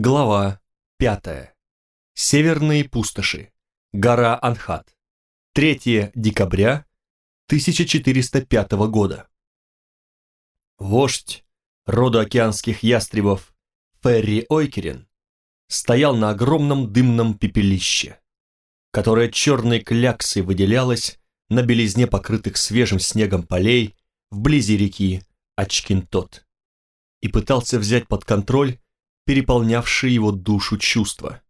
Глава 5. Северные пустоши. Гора Анхат. 3 декабря 1405 года. Вождь рода океанских ястребов Ферри Ойкерин стоял на огромном дымном пепелище, которое черной кляксой выделялось на белизне покрытых свежим снегом полей вблизи реки Ачкинтот и пытался взять под контроль переполнявшие его душу чувства.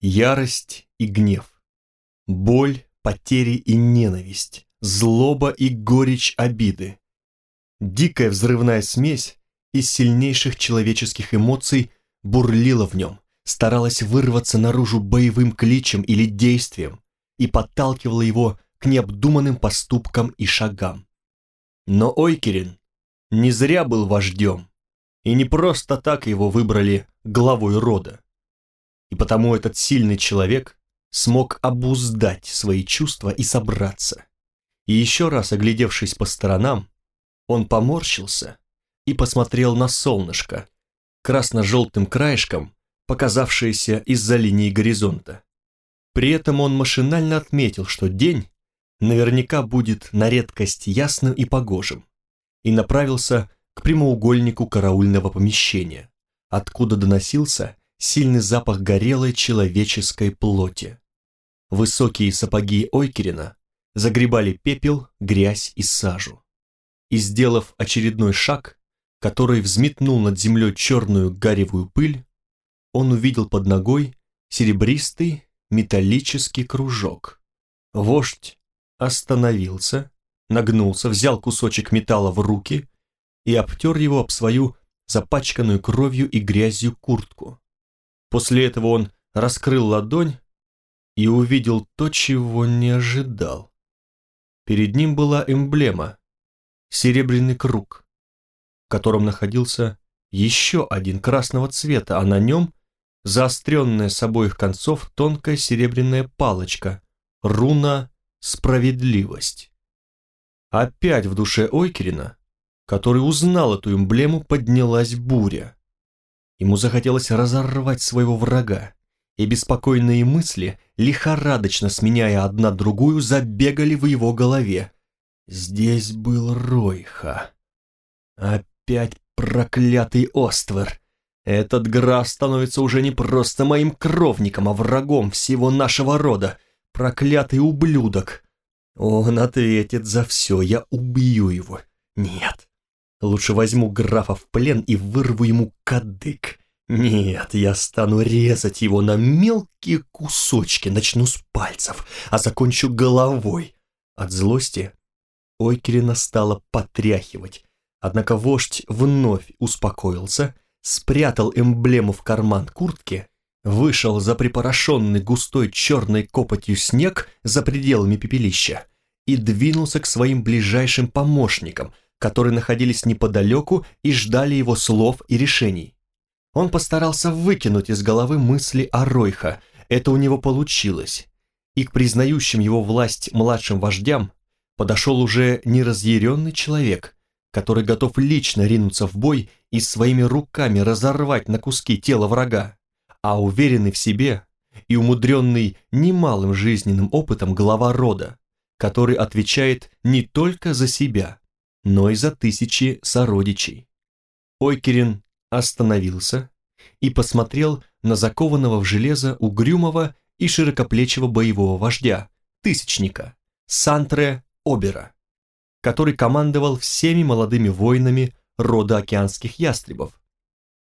Ярость и гнев, боль, потери и ненависть, злоба и горечь обиды. Дикая взрывная смесь из сильнейших человеческих эмоций бурлила в нем, старалась вырваться наружу боевым кличем или действием и подталкивала его к необдуманным поступкам и шагам. Но Ойкерин не зря был вождем, и не просто так его выбрали главой рода. И потому этот сильный человек смог обуздать свои чувства и собраться. И еще раз оглядевшись по сторонам, он поморщился и посмотрел на солнышко, красно-желтым краешком, показавшееся из-за линии горизонта. При этом он машинально отметил, что день наверняка будет на редкость ясным и погожим, и направился к прямоугольнику караульного помещения, откуда доносился сильный запах горелой человеческой плоти. Высокие сапоги Ойкерина загребали пепел, грязь и сажу. И сделав очередной шаг, который взметнул над землей черную гаревую пыль, он увидел под ногой серебристый металлический кружок. Вождь остановился, нагнулся, взял кусочек металла в руки и обтер его об свою запачканную кровью и грязью куртку. После этого он раскрыл ладонь и увидел то, чего не ожидал. Перед ним была эмблема – серебряный круг, в котором находился еще один красного цвета, а на нем заостренная с обоих концов тонкая серебряная палочка – руна «Справедливость». Опять в душе Ойкерина который узнал эту эмблему, поднялась буря. Ему захотелось разорвать своего врага, и беспокойные мысли, лихорадочно сменяя одна другую, забегали в его голове. Здесь был Ройха. Опять проклятый Оствер. Этот граф становится уже не просто моим кровником, а врагом всего нашего рода. Проклятый ублюдок. Он ответит за все, я убью его. Нет, Лучше возьму графа в плен и вырву ему кадык. Нет, я стану резать его на мелкие кусочки, начну с пальцев, а закончу головой. От злости Ойкерина стало потряхивать, однако вождь вновь успокоился, спрятал эмблему в карман куртки, вышел за припорошенный густой черной копотью снег за пределами пепелища и двинулся к своим ближайшим помощникам, которые находились неподалеку и ждали его слов и решений. Он постарался выкинуть из головы мысли о Ройха, это у него получилось, и к признающим его власть младшим вождям подошел уже неразъяренный человек, который готов лично ринуться в бой и своими руками разорвать на куски тело врага, а уверенный в себе и умудренный немалым жизненным опытом глава рода, который отвечает не только за себя, но и за тысячи сородичей. Ойкерин остановился и посмотрел на закованного в железо угрюмого и широкоплечего боевого вождя, тысячника, Сантре Обера, который командовал всеми молодыми воинами рода океанских ястребов,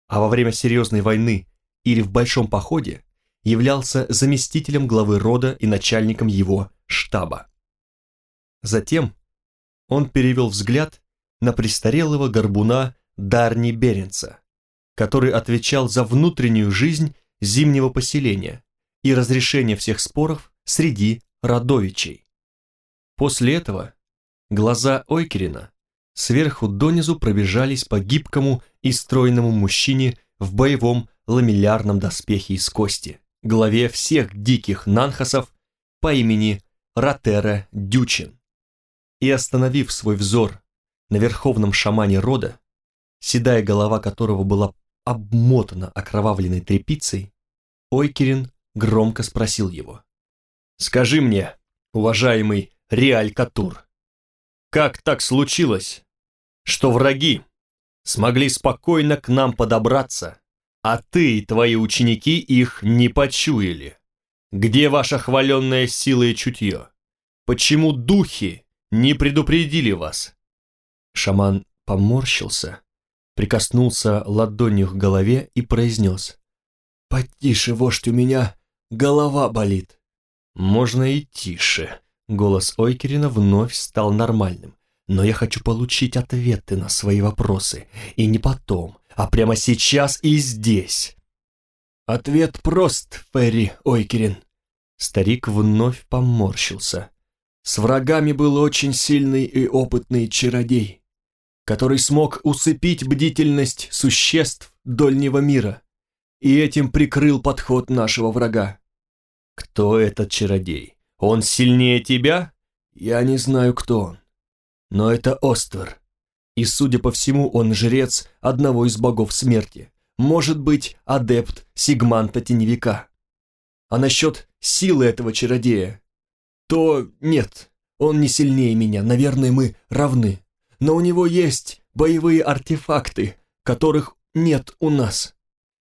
а во время серьезной войны или в большом походе являлся заместителем главы рода и начальником его штаба. Затем он перевел взгляд на престарелого горбуна Дарни Беренца, который отвечал за внутреннюю жизнь зимнего поселения и разрешение всех споров среди родовичей. После этого глаза Ойкерина сверху донизу пробежались по гибкому и стройному мужчине в боевом ламеллярном доспехе из кости, главе всех диких нанхасов по имени Ратера Дючин и остановив свой взор на верховном шамане рода, седая голова которого была обмотана окровавленной тряпицей, Ойкерин громко спросил его. «Скажи мне, уважаемый Реаль Катур, как так случилось, что враги смогли спокойно к нам подобраться, а ты и твои ученики их не почуяли? Где ваша хваленная сила и чутье? Почему духи не предупредили вас?» Шаман поморщился, прикоснулся ладонью к голове и произнес. «Потише, вождь, у меня голова болит». «Можно и тише». Голос Ойкерина вновь стал нормальным. «Но я хочу получить ответы на свои вопросы. И не потом, а прямо сейчас и здесь». «Ответ прост, Ферри Ойкерин». Старик вновь поморщился. «С врагами был очень сильный и опытный чародей который смог усыпить бдительность существ дольнего мира и этим прикрыл подход нашего врага. Кто этот чародей? Он сильнее тебя? Я не знаю, кто он. Но это Оствер. И, судя по всему, он жрец одного из богов смерти. Может быть, адепт Сигманта Теневика. А насчет силы этого чародея, то нет, он не сильнее меня, наверное, мы равны но у него есть боевые артефакты, которых нет у нас.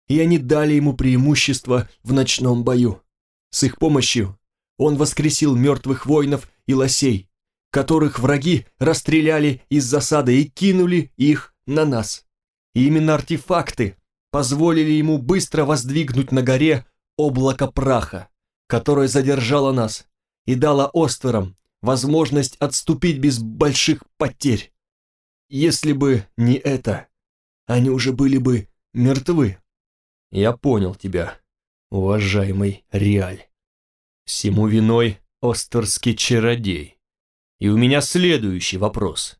И они дали ему преимущество в ночном бою. С их помощью он воскресил мертвых воинов и лосей, которых враги расстреляли из засады и кинули их на нас. И именно артефакты позволили ему быстро воздвигнуть на горе облако праха, которое задержало нас и дало Остерам возможность отступить без больших потерь. Если бы не это, они уже были бы мертвы. Я понял тебя, уважаемый Реаль. Всему виной остерский чародей. И у меня следующий вопрос.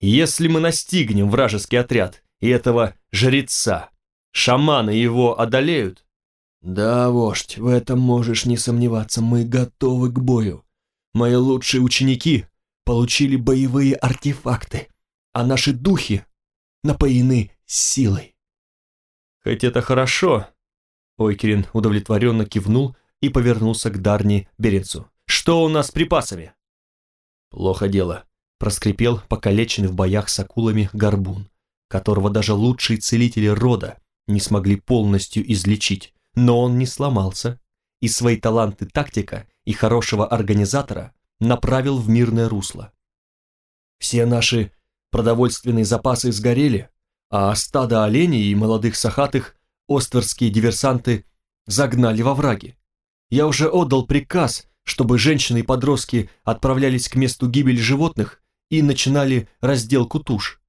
Если мы настигнем вражеский отряд и этого жреца, шаманы его одолеют? Да, вождь, в этом можешь не сомневаться, мы готовы к бою. Мои лучшие ученики получили боевые артефакты а наши духи напоены силой. Хоть это хорошо, Ойкерин удовлетворенно кивнул и повернулся к Дарни Беренцу. Что у нас с припасами? Плохо дело, проскрипел покалеченный в боях с акулами горбун, которого даже лучшие целители рода не смогли полностью излечить, но он не сломался и свои таланты тактика и хорошего организатора направил в мирное русло. Все наши Продовольственные запасы сгорели, а стадо оленей и молодых сахатых остерские диверсанты загнали во враги. Я уже отдал приказ, чтобы женщины и подростки отправлялись к месту гибели животных и начинали разделку туш.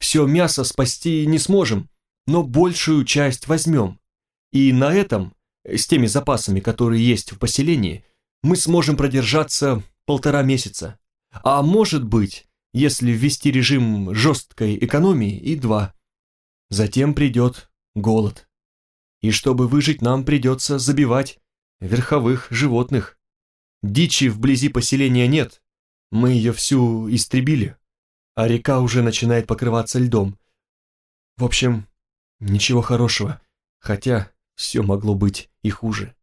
Все мясо спасти не сможем, но большую часть возьмем. И на этом, с теми запасами, которые есть в поселении, мы сможем продержаться полтора месяца. А может быть, если ввести режим жесткой экономии, и два. Затем придет голод. И чтобы выжить, нам придется забивать верховых животных. Дичи вблизи поселения нет, мы ее всю истребили, а река уже начинает покрываться льдом. В общем, ничего хорошего, хотя все могло быть и хуже.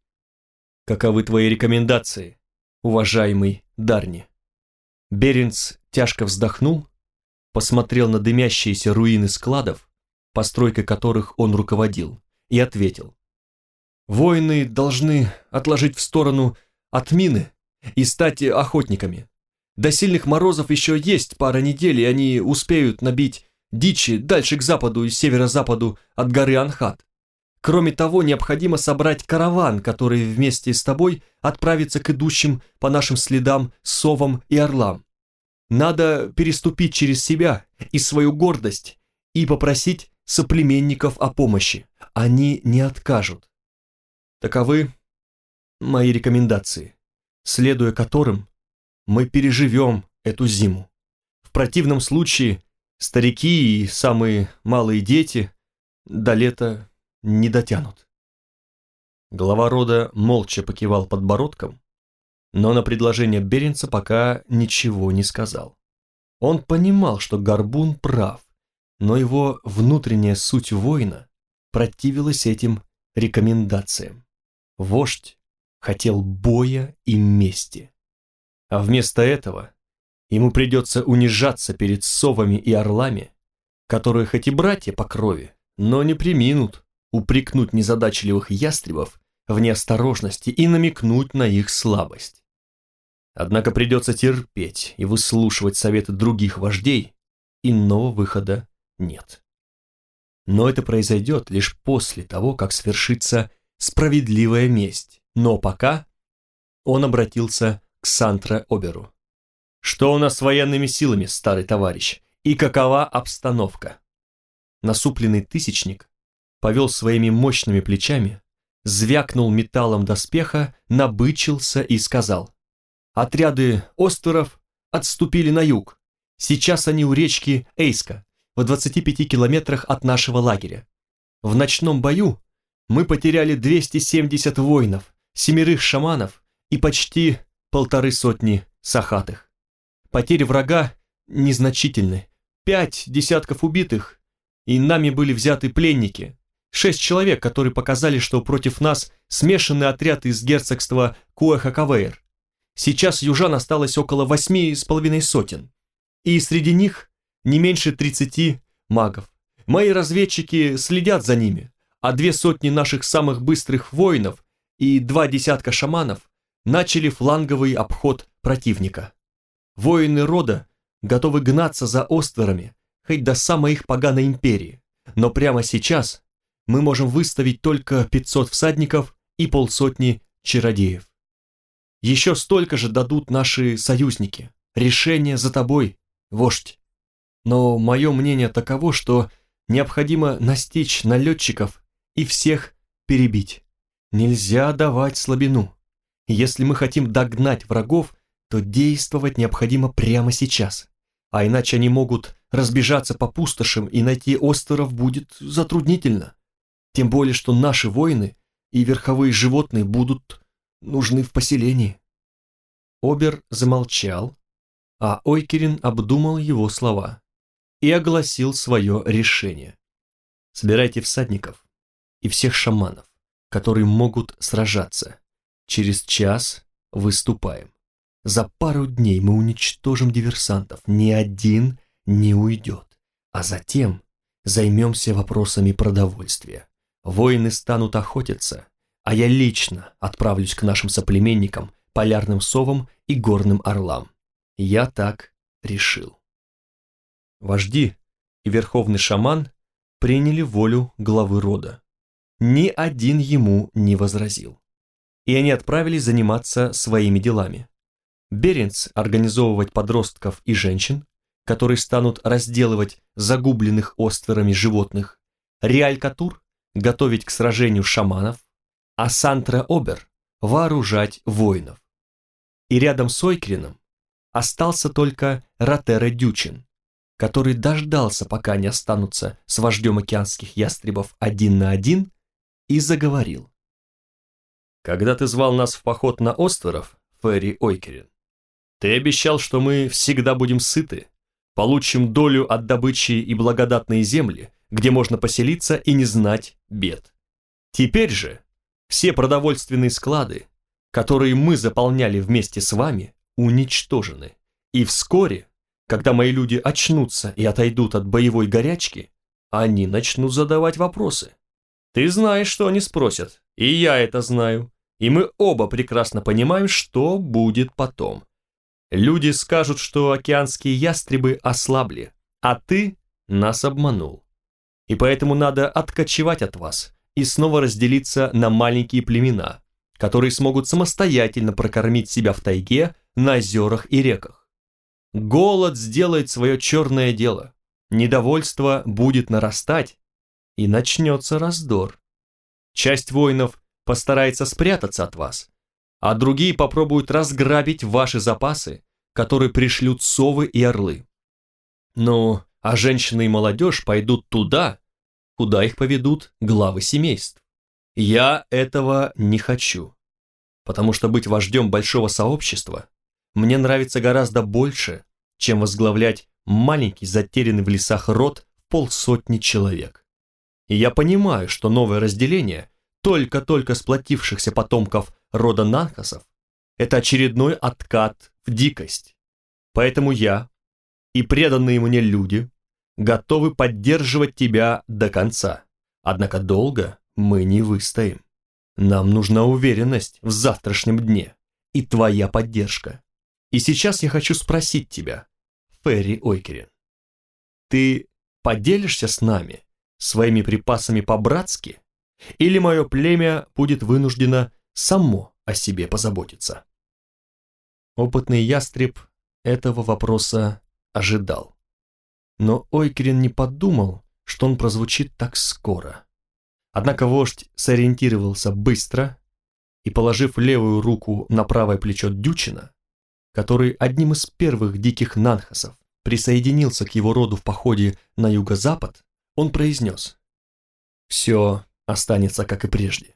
Каковы твои рекомендации, уважаемый Дарни? Беренц тяжко вздохнул, посмотрел на дымящиеся руины складов, постройкой которых он руководил, и ответил. «Воины должны отложить в сторону от мины и стать охотниками. До сильных морозов еще есть пара недель, и они успеют набить дичи дальше к западу и северо-западу от горы Анхат. Кроме того, необходимо собрать караван, который вместе с тобой отправится к идущим по нашим следам совам и орлам. Надо переступить через себя и свою гордость и попросить соплеменников о помощи. Они не откажут. Таковы мои рекомендации, следуя которым мы переживем эту зиму. В противном случае старики и самые малые дети до лета не дотянут. Глава рода молча покивал подбородком, но на предложение Беренца пока ничего не сказал. Он понимал, что Горбун прав, но его внутренняя суть воина противилась этим рекомендациям. Вождь хотел боя и мести. А вместо этого ему придется унижаться перед совами и орлами, которые хоть и братья по крови, но не приминут упрекнуть незадачливых ястребов в неосторожности и намекнуть на их слабость. Однако придется терпеть и выслушивать советы других вождей, иного выхода нет. Но это произойдет лишь после того, как свершится справедливая месть. Но пока он обратился к Сантре Оберу. «Что у нас с военными силами, старый товарищ, и какова обстановка?» Насупленный тысячник повел своими мощными плечами, звякнул металлом доспеха, набычился и сказал. «Отряды остеров отступили на юг. Сейчас они у речки Эйска, в 25 километрах от нашего лагеря. В ночном бою мы потеряли 270 воинов, семерых шаманов и почти полторы сотни сахатых. Потери врага незначительны. Пять десятков убитых, и нами были взяты пленники. Шесть человек, которые показали, что против нас смешанный отряд из герцогства Куэхакавейр. Сейчас южан осталось около восьми с половиной сотен. И среди них не меньше тридцати магов. Мои разведчики следят за ними, а две сотни наших самых быстрых воинов и два десятка шаманов начали фланговый обход противника. Воины рода готовы гнаться за остверами, хоть до самой их поганой империи, но прямо сейчас мы можем выставить только 500 всадников и полсотни чародеев. Еще столько же дадут наши союзники. Решение за тобой, вождь. Но мое мнение таково, что необходимо настичь налетчиков и всех перебить. Нельзя давать слабину. Если мы хотим догнать врагов, то действовать необходимо прямо сейчас. А иначе они могут разбежаться по пустошам, и найти остров будет затруднительно. Тем более, что наши воины и верховые животные будут нужны в поселении. Обер замолчал, а Ойкерин обдумал его слова и огласил свое решение. Собирайте всадников и всех шаманов, которые могут сражаться. Через час выступаем. За пару дней мы уничтожим диверсантов, ни один не уйдет. А затем займемся вопросами продовольствия. Воины станут охотиться, а я лично отправлюсь к нашим соплеменникам, полярным совам и горным орлам. Я так решил. Вожди и верховный шаман приняли волю главы рода. Ни один ему не возразил. И они отправились заниматься своими делами. Беренц организовывать подростков и женщин, которые станут разделывать загубленных остверами животных, Реаль-Катур готовить к сражению шаманов, а Сантра Обер вооружать воинов. И рядом с Ойкрином остался только Ротера Дючин, который дождался, пока они останутся с вождем океанских ястребов один на один, и заговорил. «Когда ты звал нас в поход на островов, Ферри Ойкерин, ты обещал, что мы всегда будем сыты, получим долю от добычи и благодатные земли, где можно поселиться и не знать бед. Теперь же все продовольственные склады, которые мы заполняли вместе с вами, уничтожены. И вскоре когда мои люди очнутся и отойдут от боевой горячки, они начнут задавать вопросы. Ты знаешь, что они спросят, и я это знаю, и мы оба прекрасно понимаем, что будет потом. Люди скажут, что океанские ястребы ослабли, а ты нас обманул. И поэтому надо откочевать от вас и снова разделиться на маленькие племена, которые смогут самостоятельно прокормить себя в тайге, на озерах и реках. Голод сделает свое черное дело. Недовольство будет нарастать, и начнется раздор. Часть воинов постарается спрятаться от вас, а другие попробуют разграбить ваши запасы, которые пришлют совы и орлы. Ну, а женщины и молодежь пойдут туда, куда их поведут главы семейств. Я этого не хочу, потому что быть вождем большого сообщества мне нравится гораздо больше, чем возглавлять маленький затерянный в лесах род полсотни человек. И я понимаю, что новое разделение только-только сплотившихся потомков рода Нанхасов это очередной откат в дикость. Поэтому я и преданные мне люди готовы поддерживать тебя до конца. Однако долго мы не выстоим. Нам нужна уверенность в завтрашнем дне и твоя поддержка. И сейчас я хочу спросить тебя, Ферри Ойкерин, ты поделишься с нами своими припасами по-братски, или мое племя будет вынуждено само о себе позаботиться? Опытный ястреб этого вопроса ожидал. Но Ойкерин не подумал, что он прозвучит так скоро. Однако вождь сориентировался быстро и, положив левую руку на правое плечо Дючина, который одним из первых диких нанхасов присоединился к его роду в походе на юго-запад, он произнес «Все останется, как и прежде.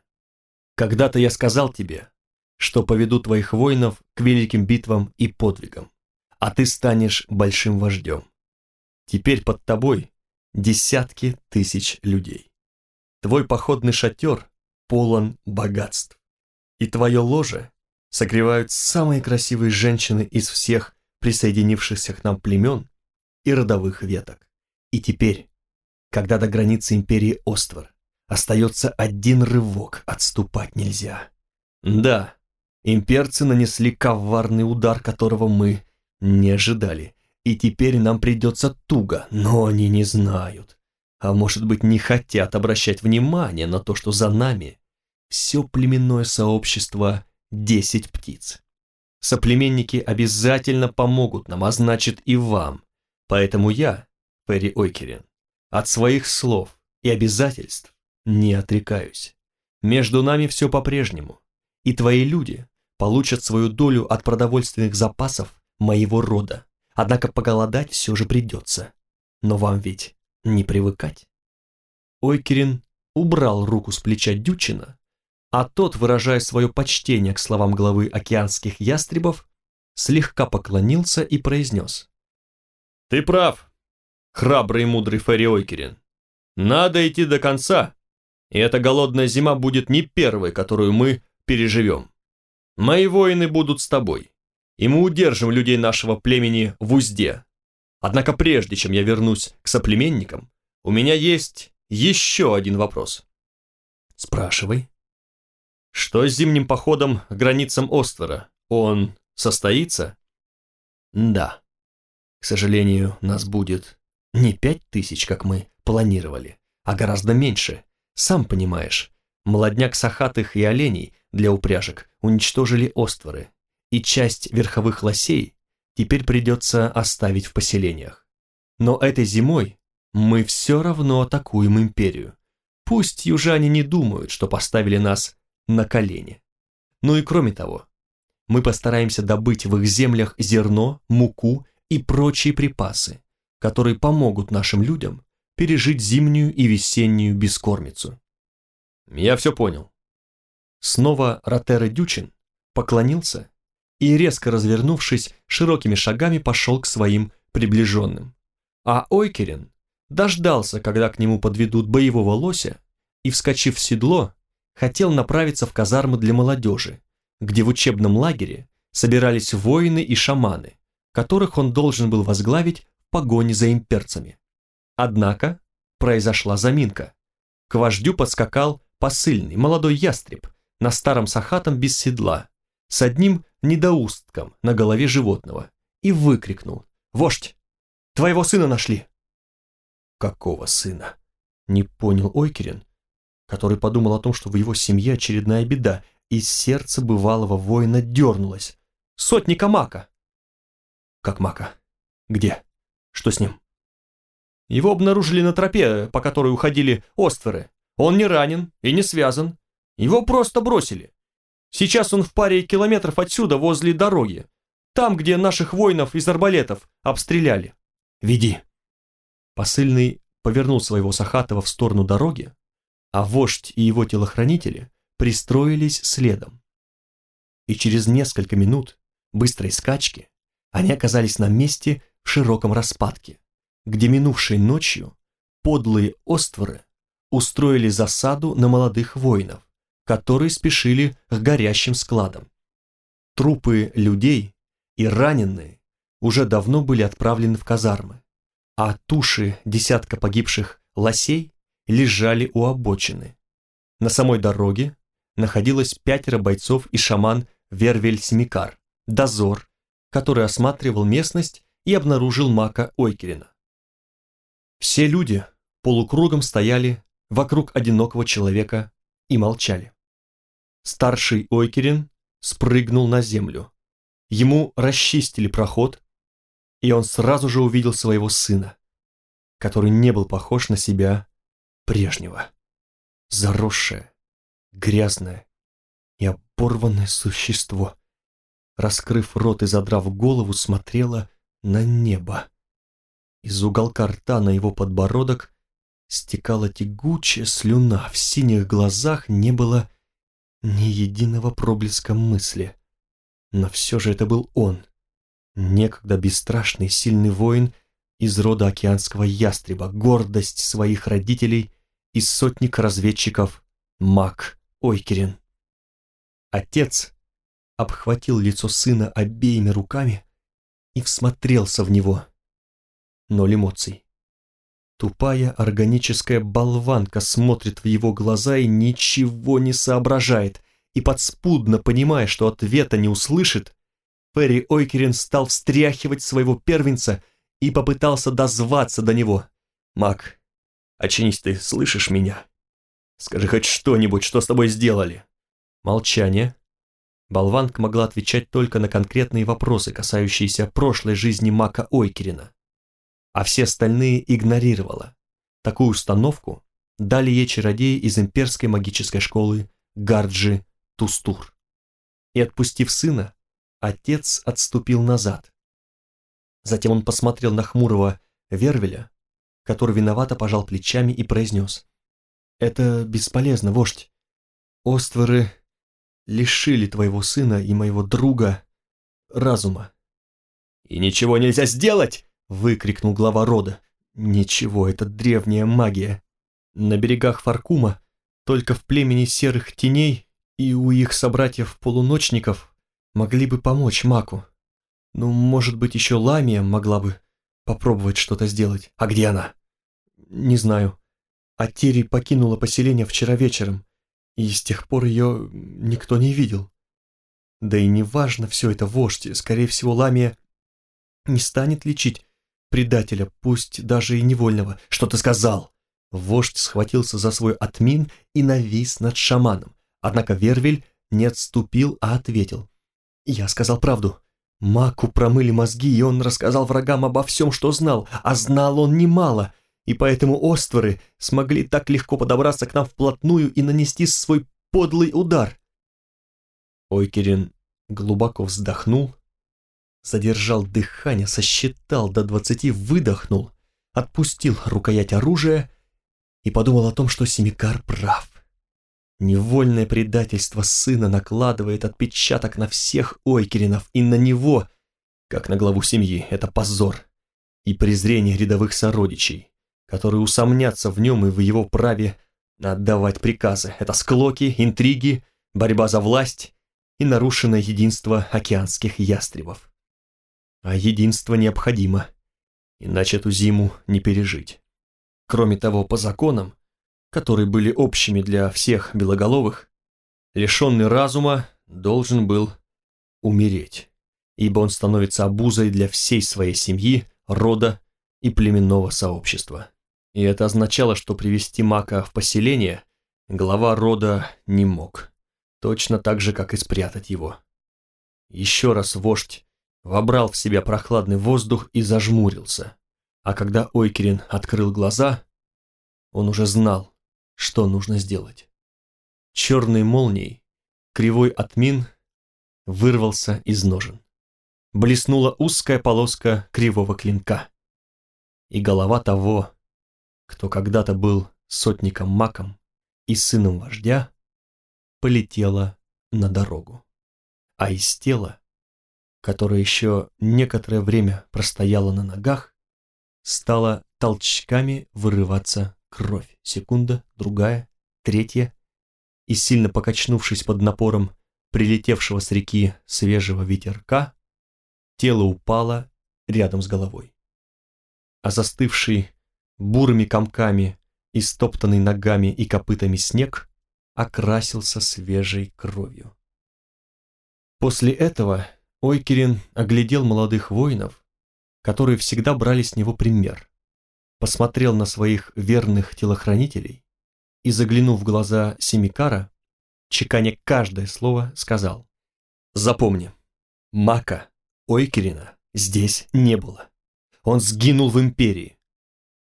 Когда-то я сказал тебе, что поведу твоих воинов к великим битвам и подвигам, а ты станешь большим вождем. Теперь под тобой десятки тысяч людей. Твой походный шатер полон богатств, и твое ложе согревают самые красивые женщины из всех присоединившихся к нам племен и родовых веток. И теперь, когда до границы империи Оствор остается один рывок, отступать нельзя. Да, Имперцы нанесли коварный удар, которого мы не ожидали, и теперь нам придется туго, но они не знают. А может быть, не хотят обращать внимание на то, что за нами все племенное сообщество десять птиц. Соплеменники обязательно помогут нам, а значит и вам. Поэтому я, Перри Ойкерин, от своих слов и обязательств не отрекаюсь. Между нами все по-прежнему и твои люди получат свою долю от продовольственных запасов моего рода. Однако поголодать все же придется. Но вам ведь не привыкать. Ойкерин убрал руку с плеча Дючина, а тот, выражая свое почтение к словам главы океанских ястребов, слегка поклонился и произнес. «Ты прав, храбрый и мудрый Ферри Ойкерин. Надо идти до конца, и эта голодная зима будет не первой, которую мы переживем. Мои воины будут с тобой, и мы удержим людей нашего племени в узде. Однако прежде, чем я вернусь к соплеменникам, у меня есть еще один вопрос. Спрашивай. Что с зимним походом к границам Оствора? Он состоится? Да. К сожалению, нас будет не пять тысяч, как мы планировали, а гораздо меньше. Сам понимаешь, молодняк сахатых и оленей для упряжек уничтожили остворы, и часть верховых лосей теперь придется оставить в поселениях. Но этой зимой мы все равно атакуем империю. Пусть южане не думают, что поставили нас на колени. Ну и кроме того, мы постараемся добыть в их землях зерно, муку и прочие припасы, которые помогут нашим людям пережить зимнюю и весеннюю бескормицу. Я все понял. Снова Ротера Дючин поклонился и, резко развернувшись, широкими шагами пошел к своим приближенным. А Ойкерин дождался, когда к нему подведут боевого лося, и, вскочив в седло, хотел направиться в казармы для молодежи, где в учебном лагере собирались воины и шаманы, которых он должен был возглавить в погоне за имперцами. Однако произошла заминка. К вождю подскакал посыльный, молодой ястреб, на старом сахатом без седла, с одним недоустком на голове животного, и выкрикнул «Вождь, твоего сына нашли!» «Какого сына?» — не понял Ойкерин, который подумал о том, что в его семье очередная беда, и сердце бывалого воина дернулось. «Сотника Мака!» «Как Мака? Где? Что с ним?» Его обнаружили на тропе, по которой уходили остверы. Он не ранен и не связан, его просто бросили. Сейчас он в паре километров отсюда, возле дороги. Там, где наших воинов из арбалетов обстреляли. Веди. Посыльный повернул своего Сахатова в сторону дороги, а вождь и его телохранители пристроились следом. И через несколько минут быстрой скачки они оказались на месте в широком распадке, где минувшей ночью подлые остворы устроили засаду на молодых воинов, которые спешили к горящим складам. Трупы людей и раненые уже давно были отправлены в казармы, а туши десятка погибших лосей лежали у обочины. На самой дороге находилось пятеро бойцов и шаман Вервель-Семикар, дозор, который осматривал местность и обнаружил мака Ойкерина. Все люди полукругом стояли вокруг одинокого человека и молчали. Старший Ойкерин спрыгнул на землю. Ему расчистили проход, и он сразу же увидел своего сына, который не был похож на себя прежнего. Заросшее, грязное и оборванное существо, раскрыв рот и задрав голову, смотрело на небо. Из уголка рта на его подбородок стекала тягучая слюна, в синих глазах не было ни единого проблеска мысли. Но все же это был он, некогда бесстрашный сильный воин из рода океанского ястреба, гордость своих родителей и сотник разведчиков Мак Ойкерин. Отец обхватил лицо сына обеими руками и всмотрелся в него. Ноль эмоций. Тупая органическая болванка смотрит в его глаза и ничего не соображает, и подспудно понимая, что ответа не услышит, Ферри Ойкерин стал встряхивать своего первенца и попытался дозваться до него. «Мак, очнись ты, слышишь меня? Скажи хоть что-нибудь, что с тобой сделали?» Молчание. Болванка могла отвечать только на конкретные вопросы, касающиеся прошлой жизни Мака Ойкерина а все остальные игнорировала. Такую установку дали ей чародеи из имперской магической школы Гарджи Тустур. И отпустив сына, отец отступил назад. Затем он посмотрел на хмурого Вервеля, который виновато пожал плечами и произнес. «Это бесполезно, вождь. Остворы лишили твоего сына и моего друга разума». «И ничего нельзя сделать!» Выкрикнул глава рода. Ничего, это древняя магия. На берегах Фаркума, только в племени серых теней и у их собратьев-полуночников могли бы помочь Маку. Ну, может быть, еще Ламия могла бы попробовать что-то сделать. А где она? Не знаю. Атири покинула поселение вчера вечером, и с тех пор ее никто не видел. Да и неважно все это вождь, скорее всего, Ламия не станет лечить предателя, пусть даже и невольного. Что ты сказал?» Вождь схватился за свой отмин и навис над шаманом. Однако Вервель не отступил, а ответил. «Я сказал правду. Маку промыли мозги, и он рассказал врагам обо всем, что знал, а знал он немало, и поэтому остворы смогли так легко подобраться к нам вплотную и нанести свой подлый удар». Ойкерин глубоко вздохнул, задержал дыхание, сосчитал до двадцати, выдохнул, отпустил рукоять оружия и подумал о том, что Семикар прав. Невольное предательство сына накладывает отпечаток на всех Ойкеринов и на него, как на главу семьи, это позор и презрение рядовых сородичей, которые усомнятся в нем и в его праве отдавать приказы. Это склоки, интриги, борьба за власть и нарушенное единство океанских ястребов. А единство необходимо, иначе эту зиму не пережить. Кроме того, по законам, которые были общими для всех белоголовых, лишенный разума должен был умереть, ибо он становится обузой для всей своей семьи, рода и племенного сообщества. И это означало, что привести Мака в поселение глава рода не мог, точно так же, как и спрятать его. Еще раз вождь вобрал в себя прохладный воздух и зажмурился. А когда Ойкерин открыл глаза, он уже знал, что нужно сделать. Черной молнией кривой отмин вырвался из ножен. Блеснула узкая полоска кривого клинка. И голова того, кто когда-то был сотником-маком и сыном вождя, полетела на дорогу. А из тела которая еще некоторое время простояла на ногах, стала толчками вырываться кровь. Секунда, другая, третья. И сильно покачнувшись под напором прилетевшего с реки свежего ветерка, тело упало рядом с головой. А застывший бурыми комками и стоптанный ногами и копытами снег окрасился свежей кровью. После этого Ойкерин оглядел молодых воинов, которые всегда брали с него пример, посмотрел на своих верных телохранителей и, заглянув в глаза Семикара, чеканя каждое слово, сказал «Запомни, Мака Ойкерина здесь не было. Он сгинул в империи.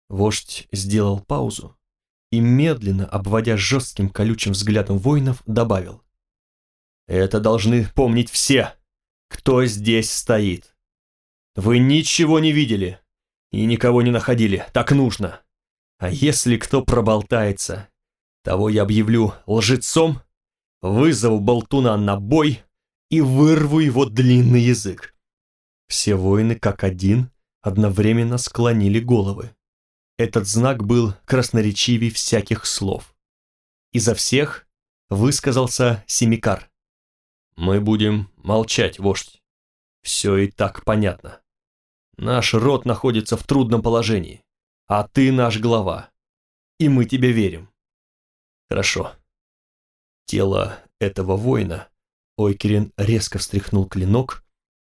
Вождь сделал паузу и, медленно обводя жестким колючим взглядом воинов, добавил. «Это должны помнить все, кто здесь стоит. Вы ничего не видели и никого не находили, так нужно. А если кто проболтается, того я объявлю лжецом, вызову болтуна на бой и вырву его длинный язык». Все воины, как один, одновременно склонили головы. Этот знак был красноречивей всяких слов. Изо всех высказался Семикар. «Мы будем молчать, вождь. Все и так понятно. Наш род находится в трудном положении, а ты наш глава, и мы тебе верим». «Хорошо». Тело этого воина Ойкерин резко встряхнул клинок,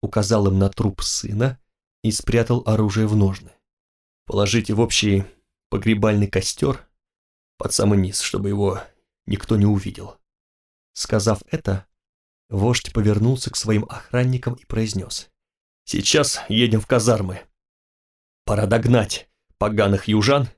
указал им на труп сына и спрятал оружие в ножны положите в общий погребальный костер под самый низ, чтобы его никто не увидел. Сказав это, вождь повернулся к своим охранникам и произнес. «Сейчас едем в казармы. Пора догнать поганых южан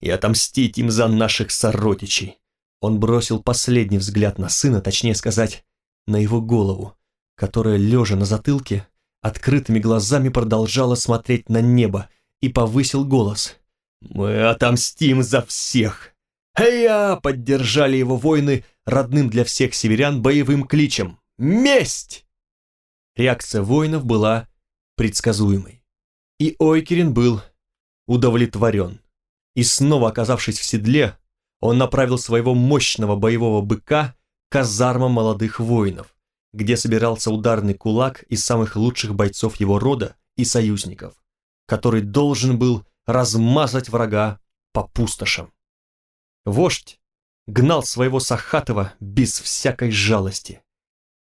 и отомстить им за наших сородичей». Он бросил последний взгляд на сына, точнее сказать, на его голову, которая, лежа на затылке, открытыми глазами продолжала смотреть на небо, и повысил голос. «Мы отомстим за всех!» «Эя!» — поддержали его воины родным для всех северян боевым кличем. «Месть!» Реакция воинов была предсказуемой. И Ойкерин был удовлетворен. И снова оказавшись в седле, он направил своего мощного боевого быка к казармам молодых воинов, где собирался ударный кулак из самых лучших бойцов его рода и союзников который должен был размазать врага по пустошам. Вождь гнал своего Сахатова без всякой жалости.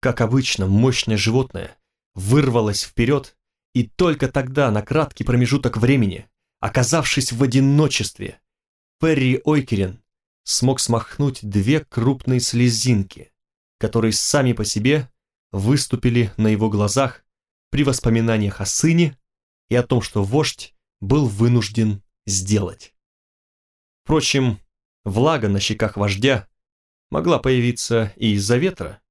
Как обычно, мощное животное вырвалось вперед, и только тогда, на краткий промежуток времени, оказавшись в одиночестве, Перри Ойкерин смог смахнуть две крупные слезинки, которые сами по себе выступили на его глазах при воспоминаниях о сыне и о том, что вождь был вынужден сделать. Впрочем, влага на щеках вождя могла появиться и из-за ветра,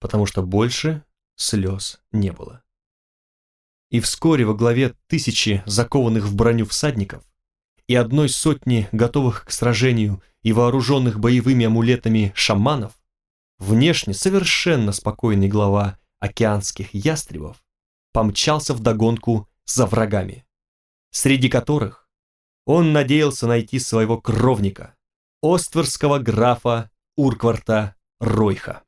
потому что больше слез не было. И вскоре во главе тысячи закованных в броню всадников и одной сотни готовых к сражению и вооруженных боевыми амулетами шаманов, внешне совершенно спокойный глава океанских ястребов помчался вдогонку за врагами, среди которых он надеялся найти своего кровника, остверского графа Уркварта Ройха.